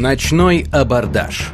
Ночной абордаж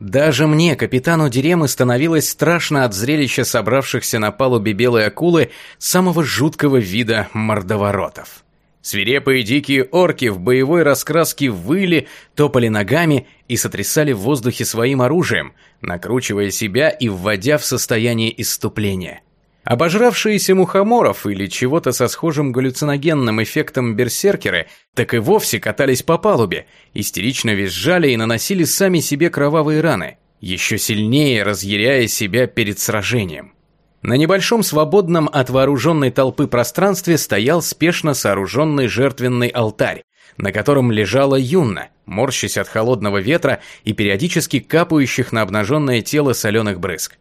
Даже мне, капитану Деремы, становилось страшно от зрелища собравшихся на палубе белой акулы самого жуткого вида мордоворотов. Свирепые дикие орки в боевой раскраске выли, топали ногами и сотрясали в воздухе своим оружием, накручивая себя и вводя в состояние иступления. Обожравшиеся мухоморов или чего-то со схожим галлюциногенным эффектом берсеркеры так и вовсе катались по палубе, истерично визжали и наносили сами себе кровавые раны, еще сильнее разъяряя себя перед сражением. На небольшом свободном от вооруженной толпы пространстве стоял спешно сооруженный жертвенный алтарь, на котором лежала Юнна, морщась от холодного ветра и периодически капающих на обнаженное тело соленых брызг.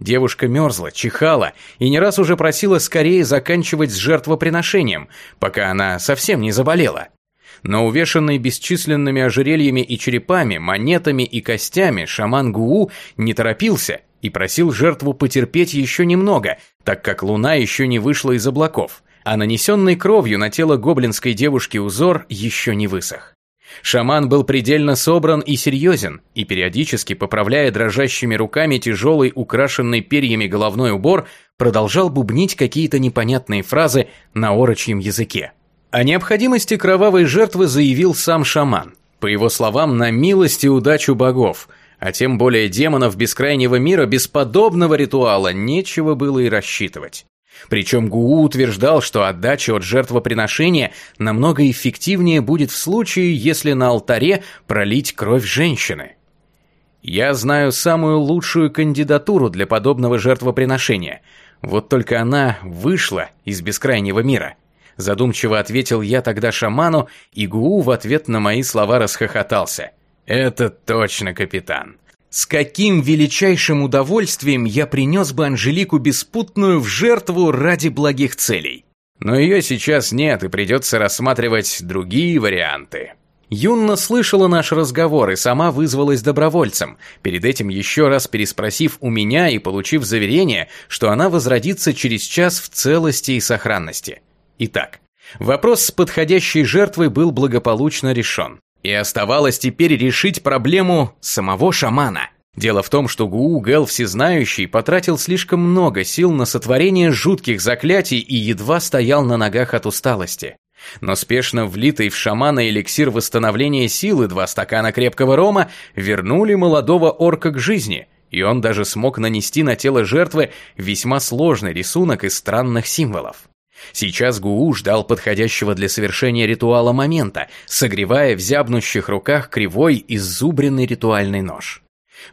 Девушка мерзла, чихала и не раз уже просила скорее заканчивать с жертвоприношением, пока она совсем не заболела. Но увешанный бесчисленными ожерельями и черепами, монетами и костями, шаман Гуу не торопился и просил жертву потерпеть еще немного, так как луна еще не вышла из облаков, а нанесенный кровью на тело гоблинской девушки узор еще не высох. Шаман был предельно собран и серьезен, и периодически, поправляя дрожащими руками тяжелый, украшенный перьями головной убор, продолжал бубнить какие-то непонятные фразы на орочьем языке. О необходимости кровавой жертвы заявил сам шаман. По его словам, на милость и удачу богов, а тем более демонов бескрайнего мира без подобного ритуала нечего было и рассчитывать. Причем Гуу утверждал, что отдача от жертвоприношения намного эффективнее будет в случае, если на алтаре пролить кровь женщины. Я знаю самую лучшую кандидатуру для подобного жертвоприношения. Вот только она вышла из бескрайнего мира. Задумчиво ответил я тогда шаману, и Гуу в ответ на мои слова расхохотался. «Это точно, капитан. С каким величайшим удовольствием я принес бы Анжелику Беспутную в жертву ради благих целей. Но ее сейчас нет, и придется рассматривать другие варианты. Юнна слышала наш разговор и сама вызвалась добровольцем, перед этим еще раз переспросив у меня и получив заверение, что она возродится через час в целости и сохранности. Итак, вопрос с подходящей жертвой был благополучно решен. И оставалось теперь решить проблему самого шамана. Дело в том, что Гуу Гэл Всезнающий потратил слишком много сил на сотворение жутких заклятий и едва стоял на ногах от усталости. Но спешно влитый в шамана эликсир восстановления силы два стакана крепкого рома вернули молодого орка к жизни, и он даже смог нанести на тело жертвы весьма сложный рисунок из странных символов. Сейчас Гуу ждал подходящего для совершения ритуала момента, согревая в зябнущих руках кривой иззубренный ритуальный нож.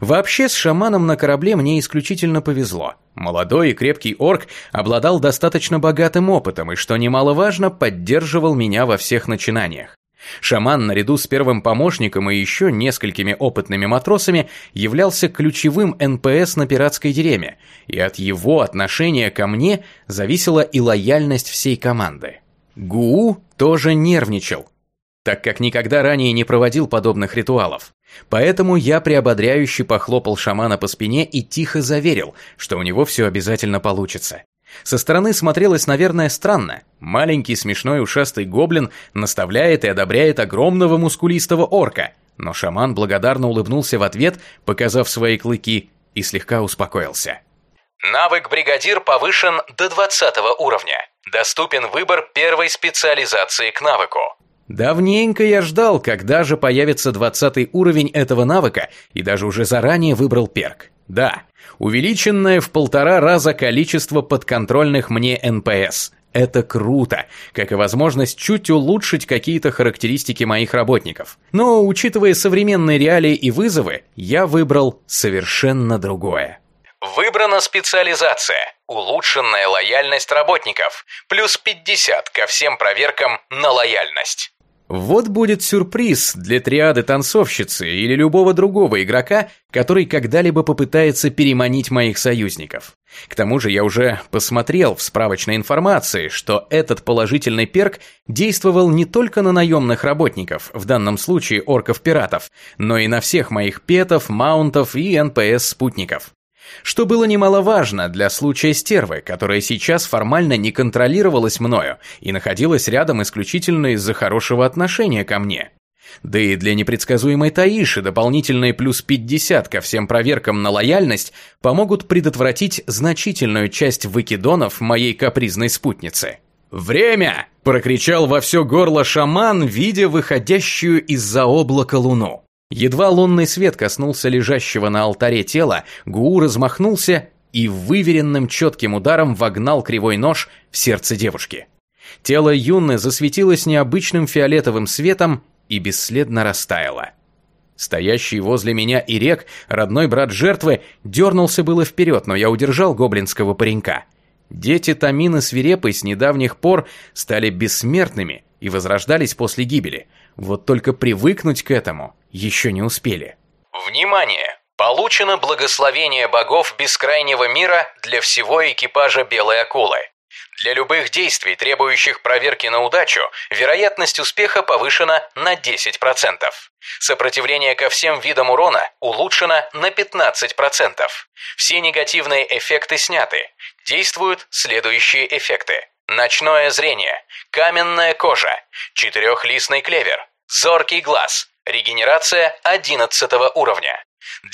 Вообще с шаманом на корабле мне исключительно повезло. Молодой и крепкий орк обладал достаточно богатым опытом и, что немаловажно, поддерживал меня во всех начинаниях. Шаман наряду с первым помощником и еще несколькими опытными матросами являлся ключевым НПС на пиратской дереме, и от его отношения ко мне зависела и лояльность всей команды. Гуу тоже нервничал, так как никогда ранее не проводил подобных ритуалов. Поэтому я приободряюще похлопал шамана по спине и тихо заверил, что у него все обязательно получится. Со стороны смотрелось, наверное, странно. Маленький смешной ушастый гоблин наставляет и одобряет огромного мускулистого орка, но шаман благодарно улыбнулся в ответ, показав свои клыки, и слегка успокоился. Навык бригадир повышен до 20 уровня. Доступен выбор первой специализации к навыку. Давненько я ждал, когда же появится 20 уровень этого навыка, и даже уже заранее выбрал перк. Да, увеличенное в полтора раза количество подконтрольных мне НПС. Это круто, как и возможность чуть улучшить какие-то характеристики моих работников. Но, учитывая современные реалии и вызовы, я выбрал совершенно другое. Выбрана специализация. Улучшенная лояльность работников. Плюс 50 ко всем проверкам на лояльность. Вот будет сюрприз для триады танцовщицы или любого другого игрока, который когда-либо попытается переманить моих союзников. К тому же я уже посмотрел в справочной информации, что этот положительный перк действовал не только на наемных работников, в данном случае орков-пиратов, но и на всех моих петов, маунтов и НПС-спутников. Что было немаловажно для случая стервы, которая сейчас формально не контролировалась мною и находилась рядом исключительно из-за хорошего отношения ко мне. Да и для непредсказуемой Таиши дополнительные плюс 50 ко всем проверкам на лояльность помогут предотвратить значительную часть выкидонов моей капризной спутницы. «Время!» – прокричал во все горло шаман, видя выходящую из-за облака луну. Едва лунный свет коснулся лежащего на алтаре тела, Гуу размахнулся и выверенным четким ударом вогнал кривой нож в сердце девушки. Тело Юнны засветилось необычным фиолетовым светом и бесследно растаяло. Стоящий возле и Ирек, родной брат жертвы, дернулся было вперед, но я удержал гоблинского паренька. Дети Тамины свирепой с недавних пор стали бессмертными и возрождались после гибели. Вот только привыкнуть к этому еще не успели. Внимание! Получено благословение богов бескрайнего мира для всего экипажа Белой Акулы. Для любых действий, требующих проверки на удачу, вероятность успеха повышена на 10%. Сопротивление ко всем видам урона улучшено на 15%. Все негативные эффекты сняты. Действуют следующие эффекты. Ночное зрение, каменная кожа, четырехлистный клевер, зоркий глаз, регенерация 11 уровня.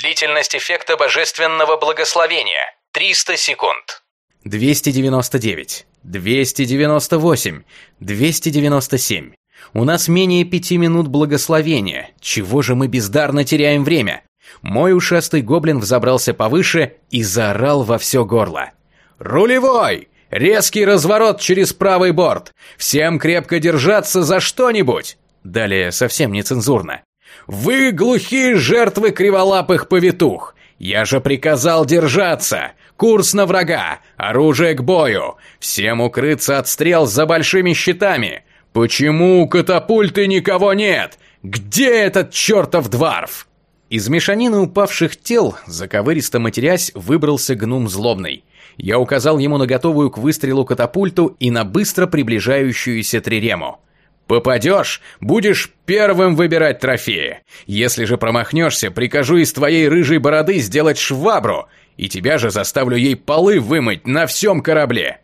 Длительность эффекта божественного благословения – 300 секунд. 299, 298, 297. У нас менее пяти минут благословения. Чего же мы бездарно теряем время? Мой ушастый гоблин взобрался повыше и заорал во все горло. «Рулевой! Резкий разворот через правый борт! Всем крепко держаться за что-нибудь!» Далее совсем нецензурно. «Вы глухие жертвы криволапых повитух! Я же приказал держаться! Курс на врага! Оружие к бою! Всем укрыться от стрел за большими щитами! Почему у катапульты никого нет? Где этот чертов дворф?» Из мешанины упавших тел, заковыристо матерясь, выбрался гнум злобный. Я указал ему на готовую к выстрелу катапульту и на быстро приближающуюся трирему. Попадешь, будешь первым выбирать трофеи. Если же промахнешься, прикажу из твоей рыжей бороды сделать швабру, и тебя же заставлю ей полы вымыть на всем корабле.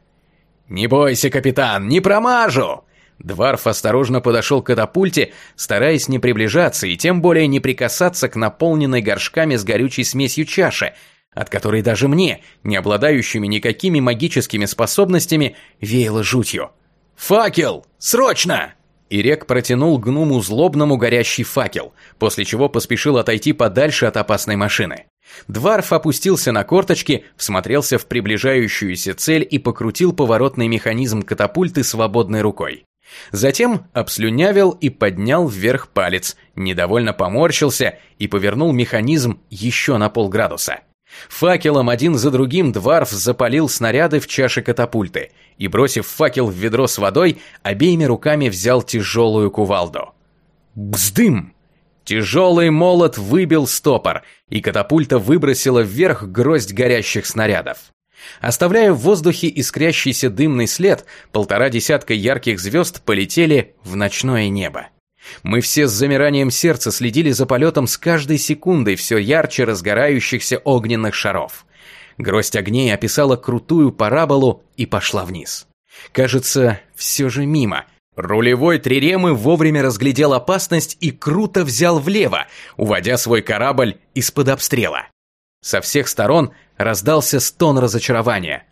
Не бойся, капитан, не промажу. Дварф осторожно подошел к катапульте, стараясь не приближаться и тем более не прикасаться к наполненной горшками с горючей смесью чаше, от которой даже мне, не обладающими никакими магическими способностями, веяло жутью. «Факел! Срочно!» Ирек протянул гнуму злобному горящий факел, после чего поспешил отойти подальше от опасной машины. Дварф опустился на корточки, всмотрелся в приближающуюся цель и покрутил поворотный механизм катапульты свободной рукой. Затем обслюнявил и поднял вверх палец, недовольно поморщился и повернул механизм еще на полградуса. Факелом один за другим Дварф запалил снаряды в чаше катапульты и, бросив факел в ведро с водой, обеими руками взял тяжелую кувалду. Бздым! Тяжелый молот выбил стопор, и катапульта выбросила вверх гроздь горящих снарядов. Оставляя в воздухе искрящийся дымный след, полтора десятка ярких звезд полетели в ночное небо. Мы все с замиранием сердца следили за полетом с каждой секундой все ярче разгорающихся огненных шаров. Гроздь огней описала крутую параболу и пошла вниз. Кажется, все же мимо. Рулевой Триремы вовремя разглядел опасность и круто взял влево, уводя свой корабль из-под обстрела. Со всех сторон раздался стон разочарования.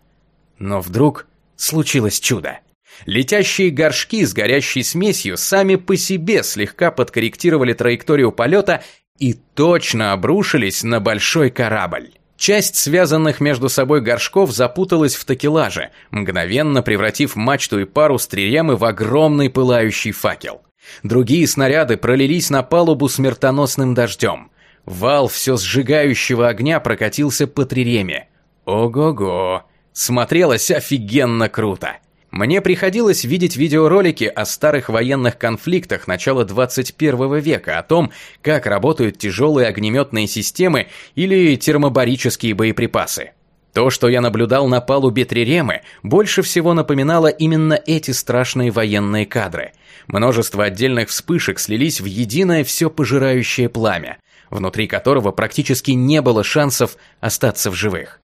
Но вдруг случилось чудо. Летящие горшки с горящей смесью сами по себе слегка подкорректировали траекторию полета и точно обрушились на большой корабль. Часть связанных между собой горшков запуталась в такелаже, мгновенно превратив мачту и пару стриемы в огромный пылающий факел. Другие снаряды пролились на палубу смертоносным дождем. Вал все сжигающего огня прокатился по триреме. Ого-го! Смотрелось офигенно круто! Мне приходилось видеть видеоролики о старых военных конфликтах начала 21 века, о том, как работают тяжелые огнеметные системы или термобарические боеприпасы. То, что я наблюдал на палубе Триремы, больше всего напоминало именно эти страшные военные кадры. Множество отдельных вспышек слились в единое все пожирающее пламя, внутри которого практически не было шансов остаться в живых.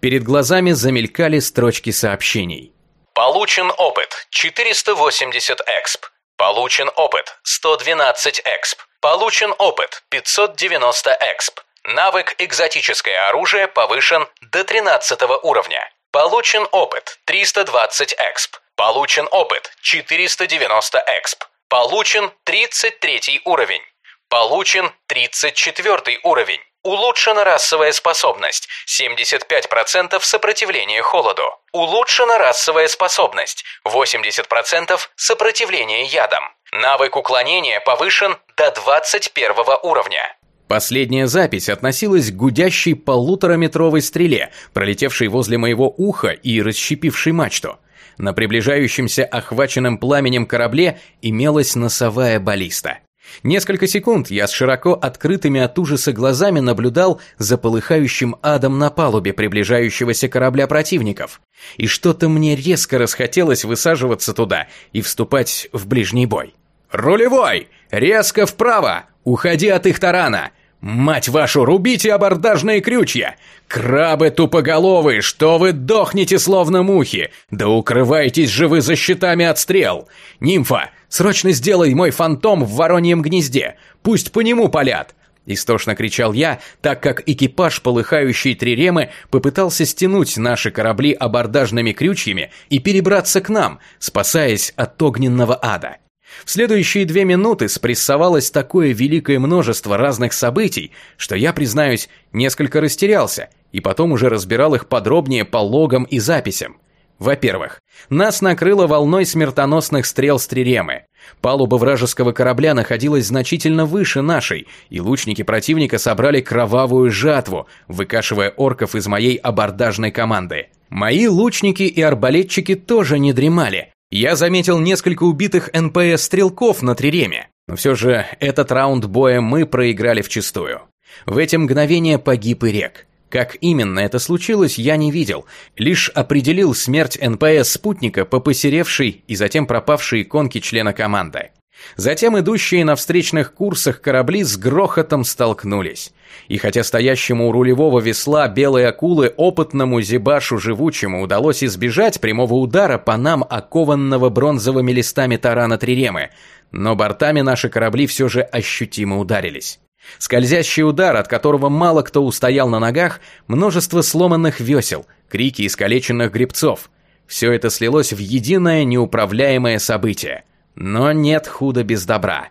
Перед глазами замелькали строчки сообщений – Получен опыт 480 эксп. Получен опыт 112 эксп. Получен опыт 590 эксп. Навык «Экзотическое оружие» повышен до 13 уровня. Получен опыт 320 эксп. Получен опыт 490 эксп. Получен 33 уровень. Получен 34 уровень. Улучшена расовая способность 75% сопротивления холоду. Улучшена расовая способность 80% сопротивления ядам. Навык уклонения повышен до 21 уровня. Последняя запись относилась к гудящей полутораметровой стреле, пролетевшей возле моего уха и расщепившей мачту. На приближающемся охваченном пламенем корабле имелась носовая баллиста. Несколько секунд я с широко открытыми от ужаса глазами наблюдал за полыхающим адом на палубе приближающегося корабля противников. И что-то мне резко расхотелось высаживаться туда и вступать в ближний бой. «Рулевой! Резко вправо! Уходи от их тарана! «Мать вашу, рубите абордажные крючья! Крабы тупоголовые, что вы дохнете словно мухи! Да укрывайтесь же вы за щитами от стрел! Нимфа, срочно сделай мой фантом в вороньем гнезде! Пусть по нему палят!» Истошно кричал я, так как экипаж полыхающей триремы попытался стянуть наши корабли абордажными крючьями и перебраться к нам, спасаясь от огненного ада. В следующие две минуты спрессовалось такое великое множество разных событий, что я, признаюсь, несколько растерялся, и потом уже разбирал их подробнее по логам и записям. Во-первых, нас накрыло волной смертоносных стрел стрелемы. Палуба вражеского корабля находилась значительно выше нашей, и лучники противника собрали кровавую жатву, выкашивая орков из моей абордажной команды. Мои лучники и арбалетчики тоже не дремали, я заметил несколько убитых НПС-стрелков на Триреме, но все же этот раунд боя мы проиграли вчистую. В эти мгновения погиб и Рек. Как именно это случилось, я не видел, лишь определил смерть НПС-спутника по посеревшей и затем пропавшей иконке члена команды. Затем идущие на встречных курсах корабли с грохотом столкнулись. И хотя стоящему у рулевого весла белой акулы опытному зебашу живучему удалось избежать прямого удара по нам окованного бронзовыми листами тарана Триремы, но бортами наши корабли все же ощутимо ударились. Скользящий удар, от которого мало кто устоял на ногах, множество сломанных весел, крики искалеченных гребцов. Все это слилось в единое неуправляемое событие. Но нет худа без добра.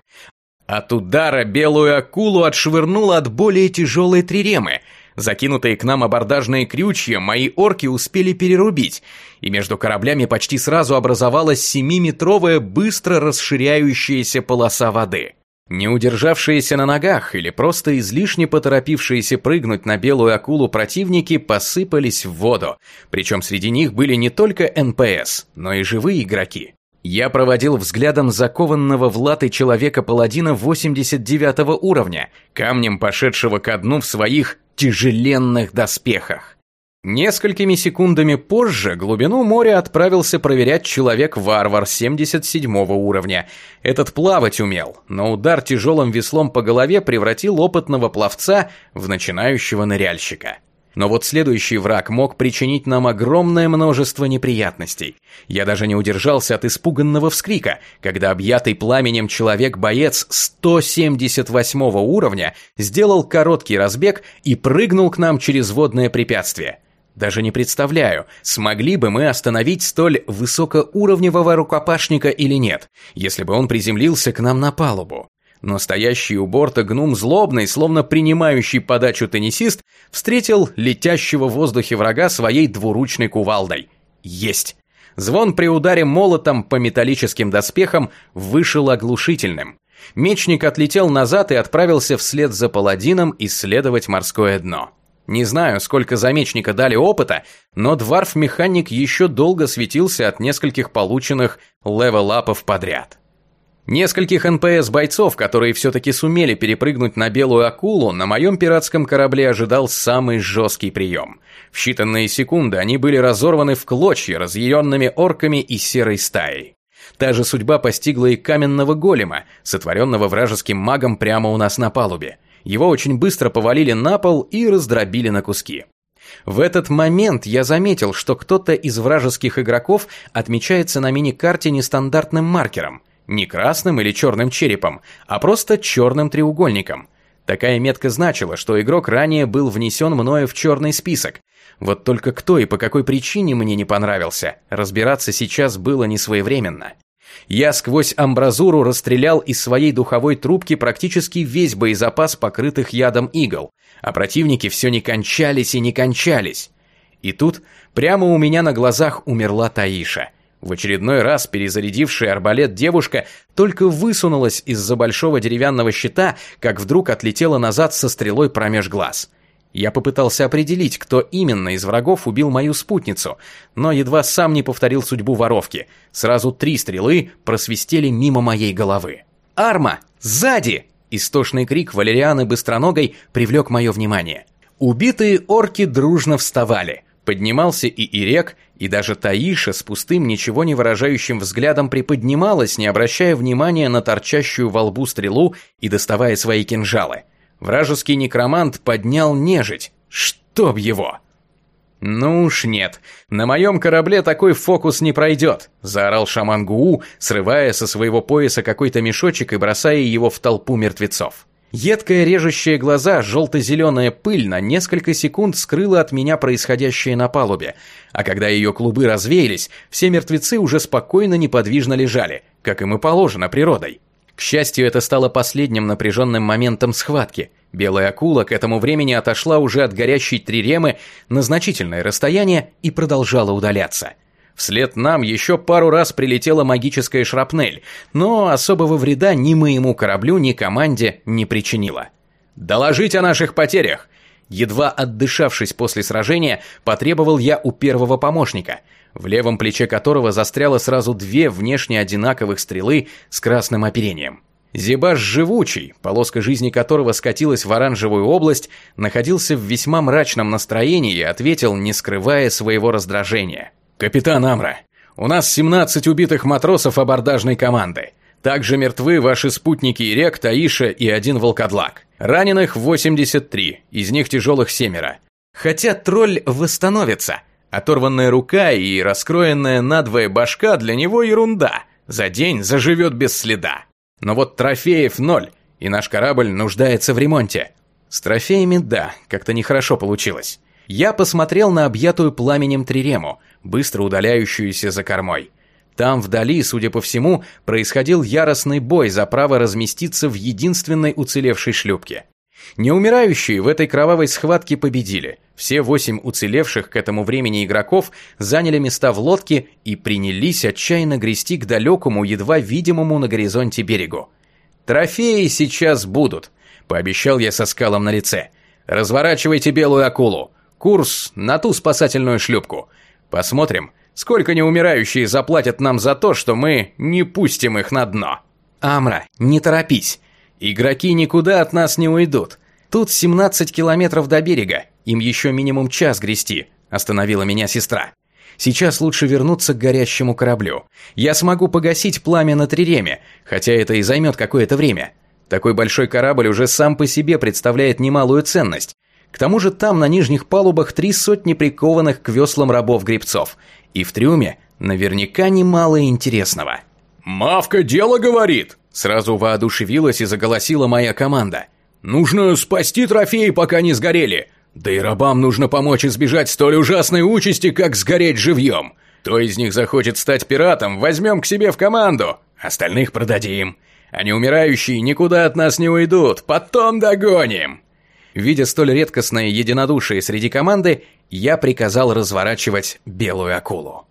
От удара белую акулу отшвырнуло от более тяжелой триремы. Закинутые к нам абордажные крючья мои орки успели перерубить, и между кораблями почти сразу образовалась семиметровая быстро расширяющаяся полоса воды. Не удержавшиеся на ногах или просто излишне поторопившиеся прыгнуть на белую акулу противники посыпались в воду, причем среди них были не только НПС, но и живые игроки. Я проводил взглядом закованного в латы человека-паладина 89 уровня, камнем пошедшего ко дну в своих тяжеленных доспехах. Несколькими секундами позже глубину моря отправился проверять человек-варвар 77 уровня. Этот плавать умел, но удар тяжелым веслом по голове превратил опытного пловца в начинающего ныряльщика. Но вот следующий враг мог причинить нам огромное множество неприятностей. Я даже не удержался от испуганного вскрика, когда объятый пламенем человек-боец 178 уровня сделал короткий разбег и прыгнул к нам через водное препятствие. Даже не представляю, смогли бы мы остановить столь высокоуровневого рукопашника или нет, если бы он приземлился к нам на палубу. Но стоящий у борта гнум злобный, словно принимающий подачу теннисист, встретил летящего в воздухе врага своей двуручной кувалдой. Есть! Звон при ударе молотом по металлическим доспехам вышел оглушительным. Мечник отлетел назад и отправился вслед за паладином исследовать морское дно. Не знаю, сколько за мечника дали опыта, но дварф-механик еще долго светился от нескольких полученных левел-апов подряд. Нескольких НПС-бойцов, которые все-таки сумели перепрыгнуть на белую акулу, на моем пиратском корабле ожидал самый жесткий прием. В считанные секунды они были разорваны в клочья разъяренными орками и серой стаей. Та же судьба постигла и каменного голема, сотворенного вражеским магом прямо у нас на палубе. Его очень быстро повалили на пол и раздробили на куски. В этот момент я заметил, что кто-то из вражеских игроков отмечается на мини-карте нестандартным маркером. Не красным или черным черепом, а просто черным треугольником. Такая метка значила, что игрок ранее был внесен мною в черный список. Вот только кто и по какой причине мне не понравился, разбираться сейчас было не своевременно. Я сквозь амбразуру расстрелял из своей духовой трубки практически весь боезапас покрытых ядом игл, а противники все не кончались и не кончались. И тут прямо у меня на глазах умерла Таиша. В очередной раз перезарядившая арбалет девушка только высунулась из-за большого деревянного щита, как вдруг отлетела назад со стрелой промеж глаз. Я попытался определить, кто именно из врагов убил мою спутницу, но едва сам не повторил судьбу воровки. Сразу три стрелы просвистели мимо моей головы. «Арма! Сзади!» Истошный крик Валерианы Быстроногой привлек мое внимание. Убитые орки дружно вставали. Поднимался и Ирек, и даже Таиша с пустым, ничего не выражающим взглядом приподнималась, не обращая внимания на торчащую во лбу стрелу и доставая свои кинжалы. Вражеский некромант поднял нежить. Чтоб его! «Ну уж нет, на моем корабле такой фокус не пройдет», – заорал шаман Гуу, срывая со своего пояса какой-то мешочек и бросая его в толпу мертвецов. Едкая режущая глаза, желто-зеленая пыль на несколько секунд скрыла от меня происходящее на палубе, а когда ее клубы развеялись, все мертвецы уже спокойно неподвижно лежали, как им и положено природой. К счастью, это стало последним напряженным моментом схватки. Белая акула к этому времени отошла уже от горящей триремы на значительное расстояние и продолжала удаляться. Вслед нам еще пару раз прилетела магическая шрапнель, но особого вреда ни моему кораблю, ни команде не причинила. «Доложить о наших потерях!» Едва отдышавшись после сражения, потребовал я у первого помощника – в левом плече которого застряло сразу две внешне одинаковых стрелы с красным оперением. Зебаш живучий, полоска жизни которого скатилась в оранжевую область, находился в весьма мрачном настроении и ответил, не скрывая своего раздражения. «Капитан Амра, у нас 17 убитых матросов абордажной команды. Также мертвы ваши спутники Ирек, Таиша и один волкодлак. Раненых 83, из них тяжелых семеро. Хотя тролль восстановится, Оторванная рука и раскроенная надвое башка для него ерунда. За день заживет без следа. Но вот трофеев ноль, и наш корабль нуждается в ремонте. С трофеями да, как-то нехорошо получилось. Я посмотрел на объятую пламенем трирему, быстро удаляющуюся за кормой. Там вдали, судя по всему, происходил яростный бой за право разместиться в единственной уцелевшей шлюпке. Неумирающие в этой кровавой схватке победили. Все восемь уцелевших к этому времени игроков заняли места в лодке и принялись отчаянно грести к далекому, едва видимому на горизонте берегу. «Трофеи сейчас будут», — пообещал я со скалом на лице. «Разворачивайте белую акулу. Курс на ту спасательную шлюпку. Посмотрим, сколько неумирающие заплатят нам за то, что мы не пустим их на дно». «Амра, не торопись. Игроки никуда от нас не уйдут. Тут 17 километров до берега, им еще минимум час грести, остановила меня сестра. Сейчас лучше вернуться к горящему кораблю. Я смогу погасить пламя на триреме, хотя это и займет какое-то время. Такой большой корабль уже сам по себе представляет немалую ценность. К тому же там на нижних палубах три сотни прикованных к веслам рабов-гребцов. И в трюме наверняка немало интересного. «Мавка дело говорит!» Сразу воодушевилась и заголосила моя команда. «Нужно спасти трофеи, пока не сгорели. Да и рабам нужно помочь избежать столь ужасной участи, как сгореть живьем. Кто из них захочет стать пиратом, возьмем к себе в команду. Остальных продадим. А неумирающие никуда от нас не уйдут, потом догоним». Видя столь редкостное единодушие среди команды, я приказал разворачивать белую акулу.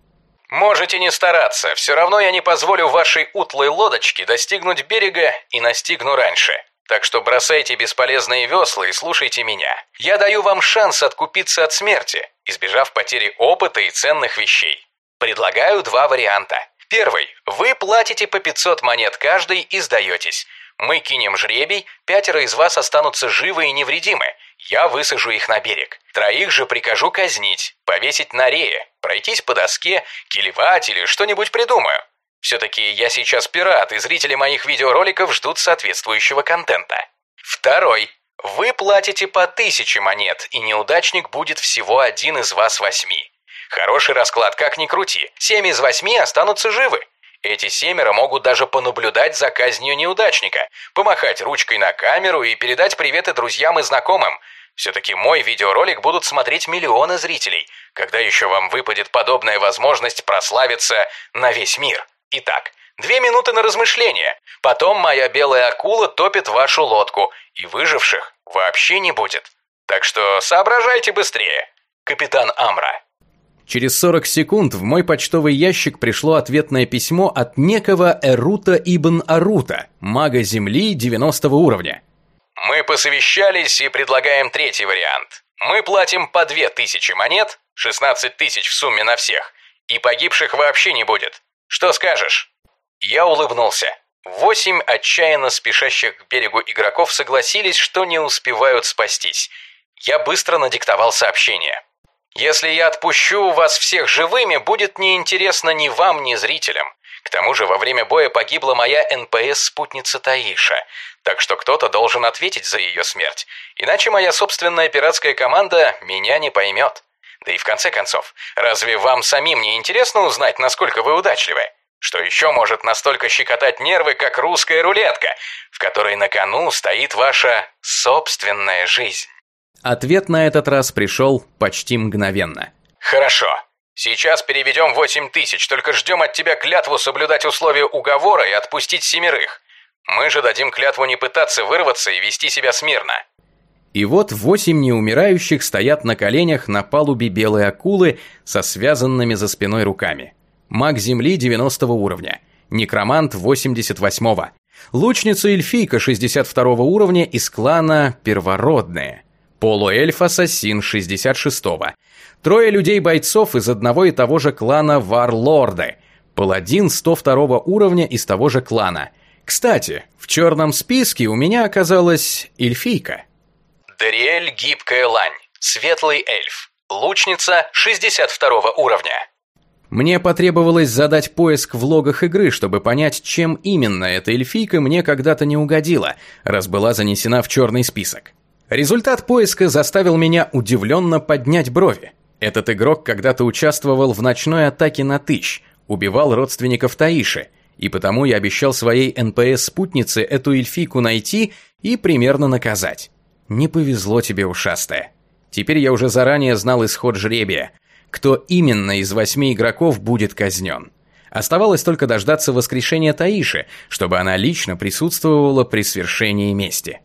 Можете не стараться, все равно я не позволю вашей утлой лодочке достигнуть берега и настигну раньше. Так что бросайте бесполезные весла и слушайте меня. Я даю вам шанс откупиться от смерти, избежав потери опыта и ценных вещей. Предлагаю два варианта. Первый. Вы платите по 500 монет каждый и сдаетесь. Мы кинем жребий, пятеро из вас останутся живы и невредимы. Я высажу их на берег. Троих же прикажу казнить, повесить на рее, пройтись по доске, килевать или что-нибудь придумаю. Все-таки я сейчас пират, и зрители моих видеороликов ждут соответствующего контента. Второй. Вы платите по тысяче монет, и неудачник будет всего один из вас восьми. Хороший расклад, как ни крути. Семь из восьми останутся живы. Эти семеро могут даже понаблюдать за казнью неудачника, помахать ручкой на камеру и передать приветы друзьям и знакомым. Все-таки мой видеоролик будут смотреть миллионы зрителей. Когда еще вам выпадет подобная возможность прославиться на весь мир? Итак, две минуты на размышление. Потом моя белая акула топит вашу лодку, и выживших вообще не будет. Так что соображайте быстрее. Капитан Амра. Через 40 секунд в мой почтовый ящик пришло ответное письмо от некого Эрута Ибн Арута, мага Земли 90 уровня. Мы посовещались и предлагаем третий вариант. Мы платим по 2000 монет, 16 тысяч в сумме на всех, и погибших вообще не будет. Что скажешь? Я улыбнулся. Восемь отчаянно спешащих к берегу игроков согласились, что не успевают спастись. Я быстро надиктовал сообщение. Если я отпущу вас всех живыми, будет неинтересно ни вам, ни зрителям. К тому же во время боя погибла моя НПС-спутница Таиша, так что кто-то должен ответить за ее смерть, иначе моя собственная пиратская команда меня не поймет. Да и в конце концов, разве вам самим не интересно узнать, насколько вы удачливы? Что еще может настолько щекотать нервы, как русская рулетка, в которой на кону стоит ваша собственная жизнь? Ответ на этот раз пришел почти мгновенно. Хорошо. Сейчас переведем восемь тысяч, только ждем от тебя клятву соблюдать условия уговора и отпустить семерых. Мы же дадим клятву не пытаться вырваться и вести себя смирно. И вот восемь неумирающих стоят на коленях на палубе белой акулы со связанными за спиной руками. Маг Земли 90 уровня, некромант 88, лучница эльфийка 62 уровня из клана Первородные, полуэльф-ассасин 66-го, трое людей-бойцов из одного и того же клана Варлорды, паладин 102 уровня из того же клана. Кстати, в черном списке у меня оказалась эльфийка. Дариэль Гибкая Лань, светлый эльф, лучница 62 уровня. Мне потребовалось задать поиск в логах игры, чтобы понять, чем именно эта эльфийка мне когда-то не угодила, раз была занесена в черный список. Результат поиска заставил меня удивленно поднять брови. Этот игрок когда-то участвовал в ночной атаке на Тыщ, убивал родственников Таиши, и потому я обещал своей НПС-спутнице эту эльфийку найти и примерно наказать. Не повезло тебе, ушастая. Теперь я уже заранее знал исход жребия – кто именно из восьми игроков будет казнен. Оставалось только дождаться воскрешения Таиши, чтобы она лично присутствовала при свершении мести.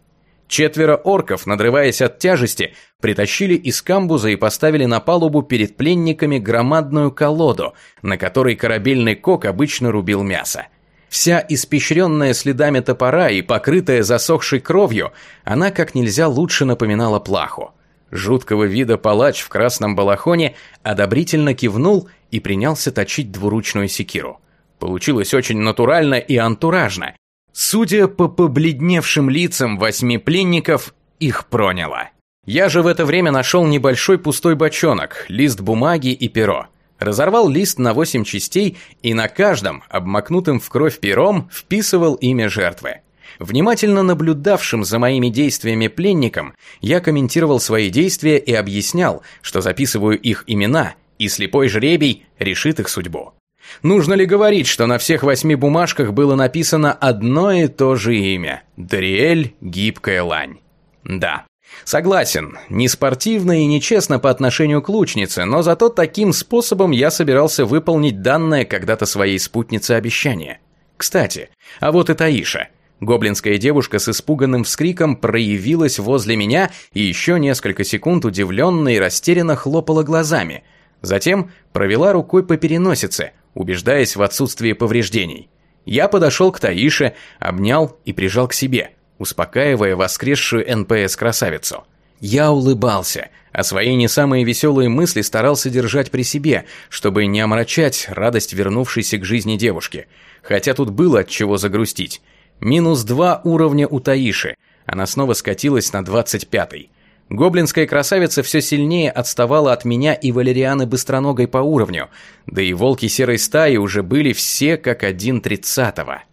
Четверо орков, надрываясь от тяжести, притащили из камбуза и поставили на палубу перед пленниками громадную колоду, на которой корабельный кок обычно рубил мясо. Вся испещренная следами топора и покрытая засохшей кровью, она как нельзя лучше напоминала плаху. Жуткого вида палач в красном балахоне одобрительно кивнул и принялся точить двуручную секиру. Получилось очень натурально и антуражно. Судя по побледневшим лицам восьми пленников, их проняло. Я же в это время нашел небольшой пустой бочонок, лист бумаги и перо. Разорвал лист на восемь частей и на каждом, обмакнутым в кровь пером, вписывал имя жертвы. Внимательно наблюдавшим за моими действиями пленникам, я комментировал свои действия и объяснял, что записываю их имена, и слепой жребий решит их судьбу. Нужно ли говорить, что на всех восьми бумажках было написано одно и то же имя – Дариэль Гибкая Лань? Да. Согласен, не спортивно и нечестно по отношению к лучнице, но зато таким способом я собирался выполнить данное когда-то своей спутнице обещание. Кстати, а вот и Таиша – Гоблинская девушка с испуганным вскриком проявилась возле меня и еще несколько секунд удивленно и растерянно хлопала глазами. Затем провела рукой по переносице, убеждаясь в отсутствии повреждений. Я подошел к Таише, обнял и прижал к себе, успокаивая воскресшую НПС-красавицу. Я улыбался, а свои не самые веселые мысли старался держать при себе, чтобы не омрачать радость вернувшейся к жизни девушки. Хотя тут было от чего загрустить. Минус два уровня у Таиши. Она снова скатилась на 25-й. Гоблинская красавица все сильнее отставала от меня и Валерианы Быстроногой по уровню, да и волки серой стаи уже были все как один тридцатого.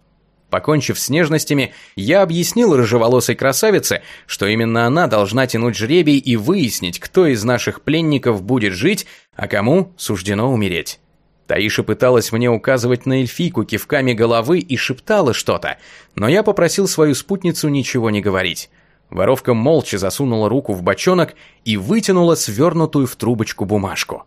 Покончив с нежностями, я объяснил рыжеволосой красавице, что именно она должна тянуть жребий и выяснить, кто из наших пленников будет жить, а кому суждено умереть. Таиша пыталась мне указывать на эльфийку кивками головы и шептала что-то, но я попросил свою спутницу ничего не говорить. Воровка молча засунула руку в бочонок и вытянула свернутую в трубочку бумажку.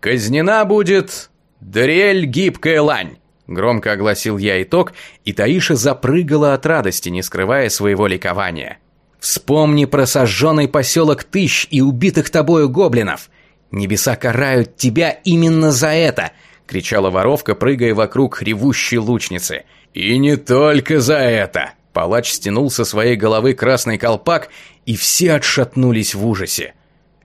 «Казнена будет Дрель гибкая лань!» Громко огласил я итог, и Таиша запрыгала от радости, не скрывая своего ликования. «Вспомни про сожженный поселок Тыщ и убитых тобою гоблинов! Небеса карают тебя именно за это!» — кричала воровка, прыгая вокруг ревущей лучницы. «И не только за это!» Палач стянул со своей головы красный колпак, и все отшатнулись в ужасе.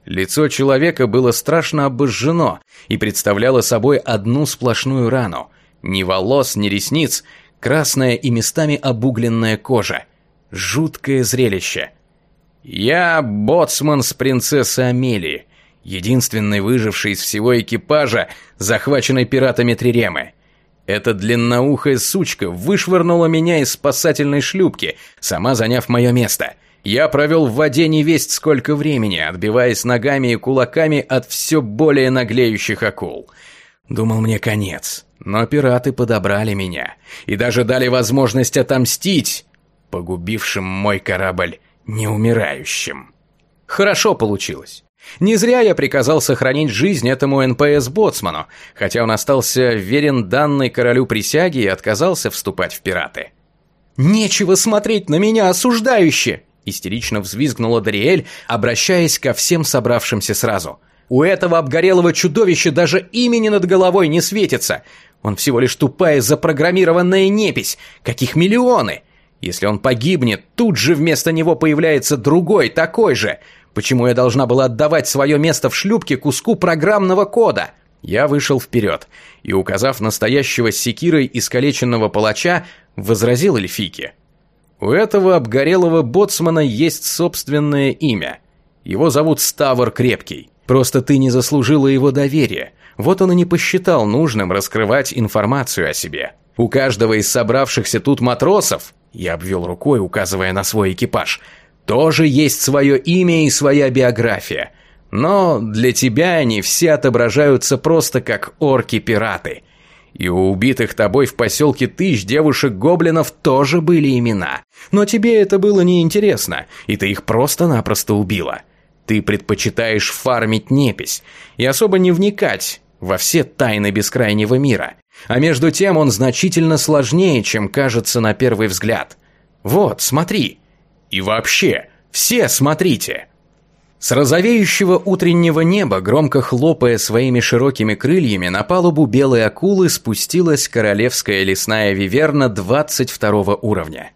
Лицо человека было страшно обожжено и представляло собой одну сплошную рану. Ни волос, ни ресниц, красная и местами обугленная кожа. Жуткое зрелище. «Я боцман с принцессой Амелии, единственный выживший из всего экипажа, захваченной пиратами Триремы. Эта длинноухая сучка вышвырнула меня из спасательной шлюпки, сама заняв мое место. Я провел в воде не весть сколько времени, отбиваясь ногами и кулаками от все более наглеющих акул. Думал мне конец, но пираты подобрали меня и даже дали возможность отомстить погубившим мой корабль неумирающим. Хорошо получилось. Не зря я приказал сохранить жизнь этому НПС-боцману, хотя он остался верен данной королю присяги и отказался вступать в пираты. «Нечего смотреть на меня осуждающе!» истерично взвизгнула Дариэль, обращаясь ко всем собравшимся сразу. «У этого обгорелого чудовища даже имени над головой не светится! Он всего лишь тупая запрограммированная непись, каких миллионы! Если он погибнет, тут же вместо него появляется другой, такой же!» Почему я должна была отдавать свое место в шлюпке куску программного кода? Я вышел вперед и, указав настоящего с секирой искалеченного палача, возразил эльфийке. У этого обгорелого боцмана есть собственное имя. Его зовут Ставр Крепкий. Просто ты не заслужила его доверия. Вот он и не посчитал нужным раскрывать информацию о себе. У каждого из собравшихся тут матросов, я обвел рукой, указывая на свой экипаж, тоже есть свое имя и своя биография. Но для тебя они все отображаются просто как орки-пираты. И у убитых тобой в поселке тысяч девушек-гоблинов тоже были имена. Но тебе это было неинтересно, и ты их просто-напросто убила. Ты предпочитаешь фармить непись и особо не вникать во все тайны бескрайнего мира. А между тем он значительно сложнее, чем кажется на первый взгляд. Вот, смотри. И вообще, все смотрите!» С розовеющего утреннего неба, громко хлопая своими широкими крыльями, на палубу белой акулы спустилась королевская лесная виверна 22 уровня.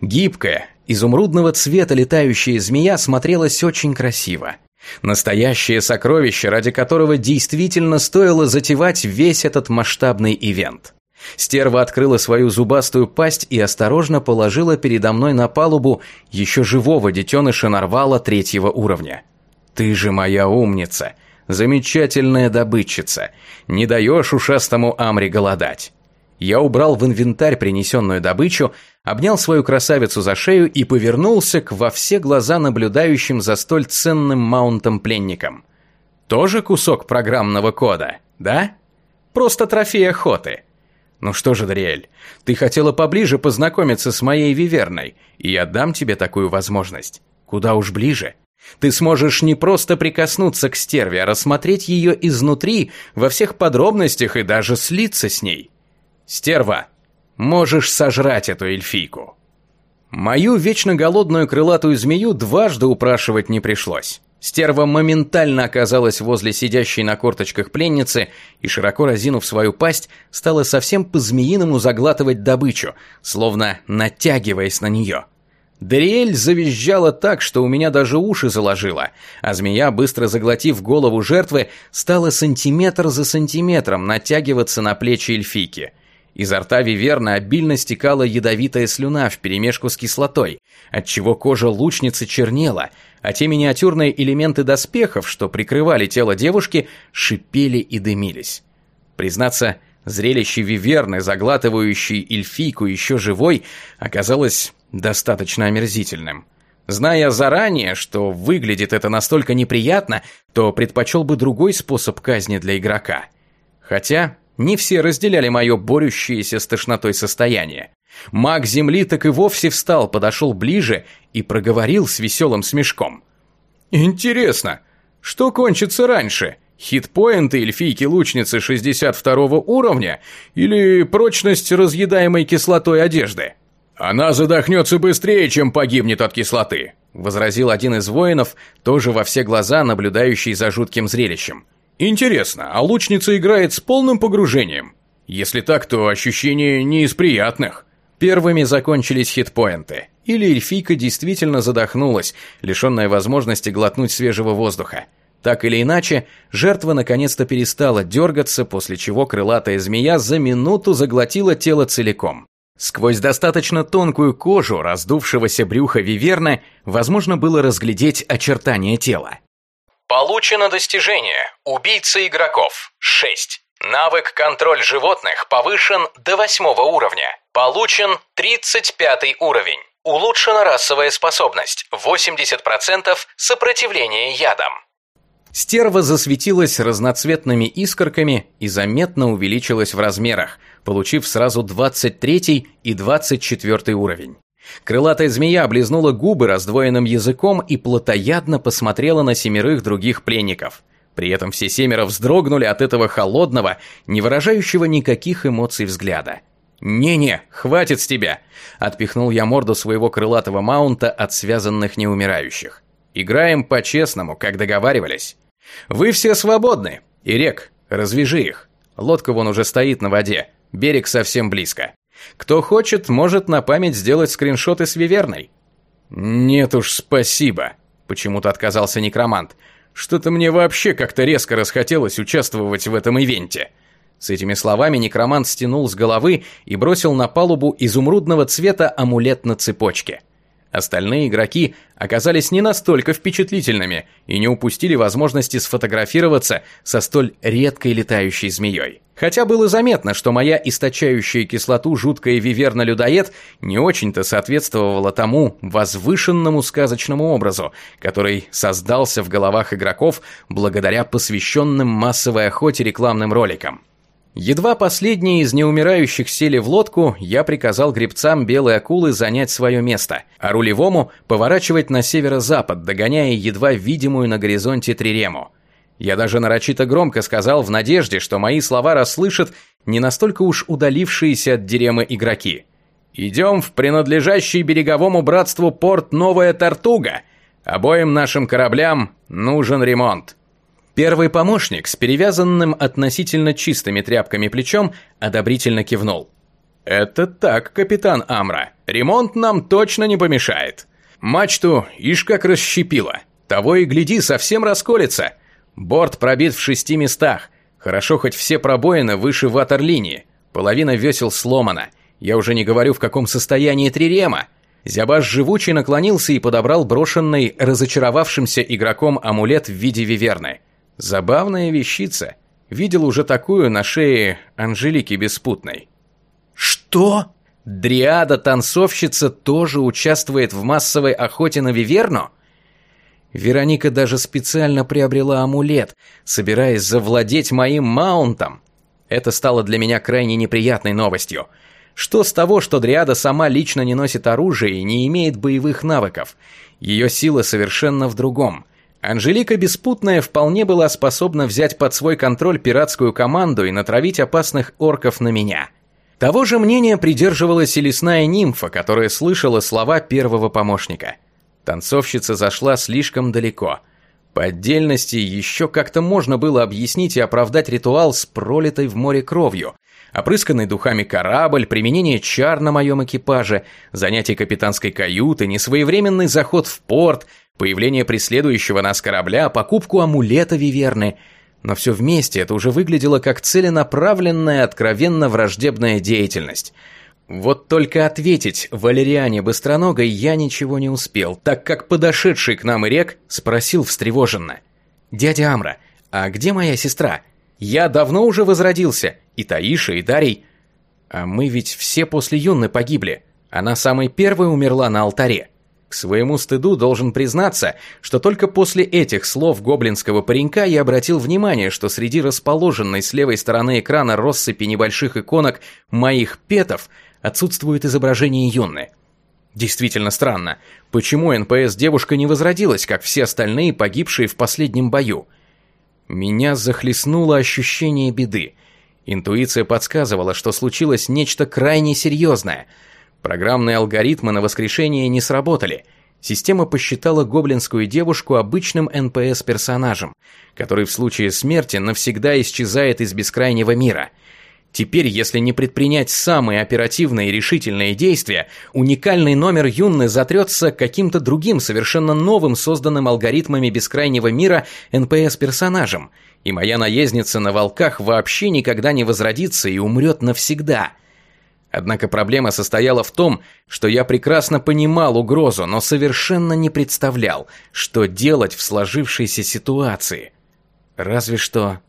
Гибкая, изумрудного цвета летающая змея смотрелась очень красиво. Настоящее сокровище, ради которого действительно стоило затевать весь этот масштабный ивент. Стерва открыла свою зубастую пасть и осторожно положила передо мной на палубу еще живого детеныша нарвала третьего уровня. «Ты же моя умница! Замечательная добытчица! Не даешь ушастому Амри голодать!» Я убрал в инвентарь принесенную добычу, обнял свою красавицу за шею и повернулся к во все глаза наблюдающим за столь ценным маунтом пленникам. Тоже кусок программного кода, да? Просто трофей охоты. «Ну что же, Дариэль, ты хотела поближе познакомиться с моей Виверной, и я дам тебе такую возможность. Куда уж ближе. Ты сможешь не просто прикоснуться к стерве, а рассмотреть ее изнутри, во всех подробностях и даже слиться с ней. Стерва, можешь сожрать эту эльфийку». Мою вечно голодную крылатую змею дважды упрашивать не пришлось. Стерва моментально оказалась возле сидящей на корточках пленницы и, широко разинув свою пасть, стала совсем по-змеиному заглатывать добычу, словно натягиваясь на нее. Дариэль завизжала так, что у меня даже уши заложило, а змея, быстро заглотив голову жертвы, стала сантиметр за сантиметром натягиваться на плечи эльфийки – Изо рта Виверна обильно стекала ядовитая слюна вперемешку с кислотой, отчего кожа лучницы чернела, а те миниатюрные элементы доспехов, что прикрывали тело девушки, шипели и дымились. Признаться, зрелище Виверны, заглатывающей эльфийку еще живой, оказалось достаточно омерзительным. Зная заранее, что выглядит это настолько неприятно, то предпочел бы другой способ казни для игрока. Хотя Не все разделяли мое борющееся с тошнотой состояние. Маг земли так и вовсе встал, подошел ближе и проговорил с веселым смешком. «Интересно, что кончится раньше? Хитпоинты эльфийки-лучницы 62 уровня или прочность разъедаемой кислотой одежды?» «Она задохнется быстрее, чем погибнет от кислоты», возразил один из воинов, тоже во все глаза наблюдающий за жутким зрелищем. «Интересно, а лучница играет с полным погружением? Если так, то ощущение не из приятных». Первыми закончились хитпоинты. Или эльфийка действительно задохнулась, лишенная возможности глотнуть свежего воздуха. Так или иначе, жертва наконец-то перестала дергаться, после чего крылатая змея за минуту заглотила тело целиком. Сквозь достаточно тонкую кожу раздувшегося брюха виверны возможно было разглядеть очертания тела. Получено достижение «Убийца игроков» 6. Навык «Контроль животных» повышен до восьмого уровня. Получен 35 уровень. Улучшена расовая способность 80% сопротивления ядам. Стерва засветилась разноцветными искорками и заметно увеличилась в размерах, получив сразу 23 и 24 уровень. Крылатая змея облизнула губы раздвоенным языком и плотоядно посмотрела на семерых других пленников. При этом все семеро вздрогнули от этого холодного, не выражающего никаких эмоций взгляда. «Не-не, хватит с тебя!» – отпихнул я морду своего крылатого маунта от связанных неумирающих. «Играем по-честному, как договаривались. Вы все свободны. Ирек, развяжи их. Лодка вон уже стоит на воде, берег совсем близко. Кто хочет, может на память сделать скриншоты с Виверной». «Нет уж, спасибо», – почему-то отказался некромант – что-то мне вообще как-то резко расхотелось участвовать в этом ивенте. С этими словами некромант стянул с головы и бросил на палубу изумрудного цвета амулет на цепочке. Остальные игроки оказались не настолько впечатлительными и не упустили возможности сфотографироваться со столь редкой летающей змеей. Хотя было заметно, что моя источающая кислоту жуткая виверна-людоед не очень-то соответствовала тому возвышенному сказочному образу, который создался в головах игроков благодаря посвященным массовой охоте рекламным роликам. Едва последние из неумирающих сели в лодку, я приказал гребцам белой акулы занять свое место, а рулевому поворачивать на северо-запад, догоняя едва видимую на горизонте трирему. Я даже нарочито громко сказал в надежде, что мои слова расслышат не настолько уж удалившиеся от диремы игроки. «Идем в принадлежащий береговому братству порт Новая Тартуга. Обоим нашим кораблям нужен ремонт». Первый помощник с перевязанным относительно чистыми тряпками плечом одобрительно кивнул. «Это так, капитан Амра. Ремонт нам точно не помешает. Мачту ишь как расщепило. Того и гляди, совсем расколется. Борт пробит в шести местах. Хорошо, хоть все пробоины выше ватерлинии. Половина весел сломана. Я уже не говорю, в каком состоянии трирема. Зябаш живучий наклонился и подобрал брошенный разочаровавшимся игроком амулет в виде виверны. Забавная вещица. Видел уже такую на шее Анжелики Беспутной. Что? Дриада-танцовщица тоже участвует в массовой охоте на Виверну? Вероника даже специально приобрела амулет, собираясь завладеть моим маунтом. Это стало для меня крайне неприятной новостью. Что с того, что Дриада сама лично не носит оружие и не имеет боевых навыков? Ее сила совершенно в другом – Анжелика Беспутная вполне была способна взять под свой контроль пиратскую команду и натравить опасных орков на меня. Того же мнения придерживалась и лесная нимфа, которая слышала слова первого помощника. Танцовщица зашла слишком далеко. По отдельности еще как-то можно было объяснить и оправдать ритуал с пролитой в море кровью, опрысканный духами корабль, применение чар на моем экипаже, занятие капитанской каюты, несвоевременный заход в порт – появление преследующего нас корабля, покупку амулета Виверны. Но все вместе это уже выглядело как целенаправленная, откровенно враждебная деятельность. Вот только ответить Валериане Быстроногой я ничего не успел, так как подошедший к нам Ирек спросил встревоженно. «Дядя Амра, а где моя сестра? Я давно уже возродился, и Таиша, и Дарий. А мы ведь все после Юнны погибли. Она самой первой умерла на алтаре». К своему стыду должен признаться, что только после этих слов гоблинского паренька я обратил внимание, что среди расположенной с левой стороны экрана россыпи небольших иконок моих петов отсутствует изображение Юнны. Действительно странно, почему НПС-девушка не возродилась, как все остальные, погибшие в последнем бою? Меня захлестнуло ощущение беды. Интуиция подсказывала, что случилось нечто крайне серьезное – Программные алгоритмы на воскрешение не сработали. Система посчитала гоблинскую девушку обычным НПС-персонажем, который в случае смерти навсегда исчезает из бескрайнего мира. Теперь, если не предпринять самые оперативные и решительные действия, уникальный номер Юнны затрется каким-то другим, совершенно новым, созданным алгоритмами бескрайнего мира НПС-персонажем, и моя наездница на волках вообще никогда не возродится и умрет навсегда – Однако проблема состояла в том, что я прекрасно понимал угрозу, но совершенно не представлял, что делать в сложившейся ситуации. Разве что